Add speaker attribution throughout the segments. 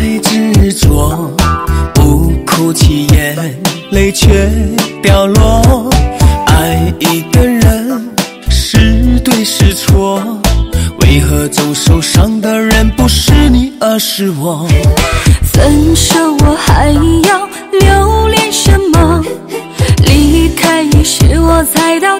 Speaker 1: 太执着不哭泣眼泪却掉落。爱一个人是对是错。为何总受伤的人不是你而是我。
Speaker 2: 分手我还要留恋什么？离开你时我才到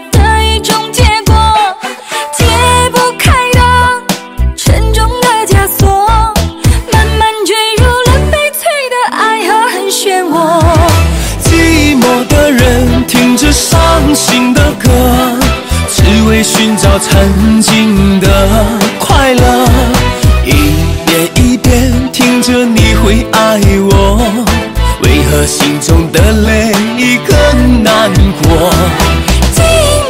Speaker 1: 可心中的泪更难过。今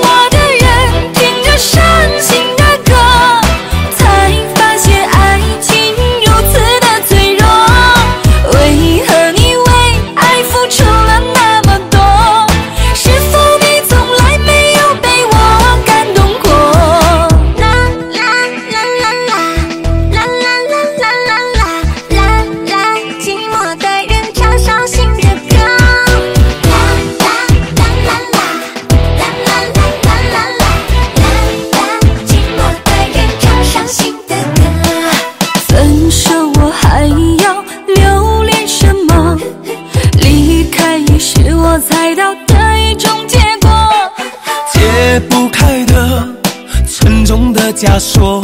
Speaker 1: 沉重的枷锁，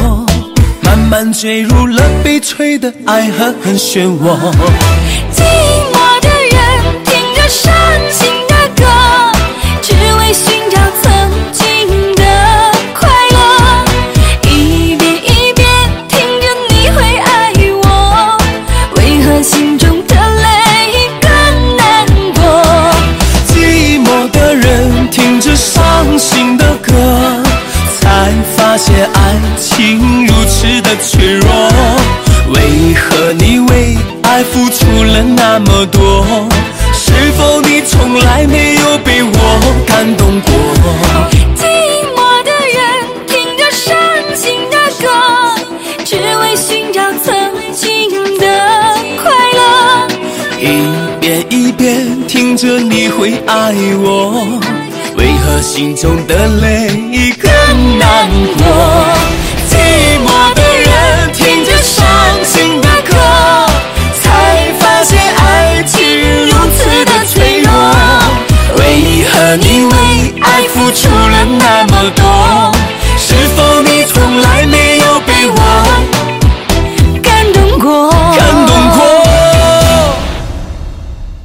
Speaker 1: 慢慢坠入了悲催的爱和恨漩涡。
Speaker 2: 寂寞的人听着伤心的歌，只为寻找曾经的快乐。一遍一遍听着你会爱我，为何心中的泪更难过？
Speaker 1: 寂寞的人听着伤心的的脆弱。为何你为爱付出了那么多？是否你从来没有被我感动过？
Speaker 2: 寂寞的人听着伤心的歌，只为寻找曾经的快乐。
Speaker 1: 一遍一遍听着你会爱我，为何心中的泪你为爱付出了那么多？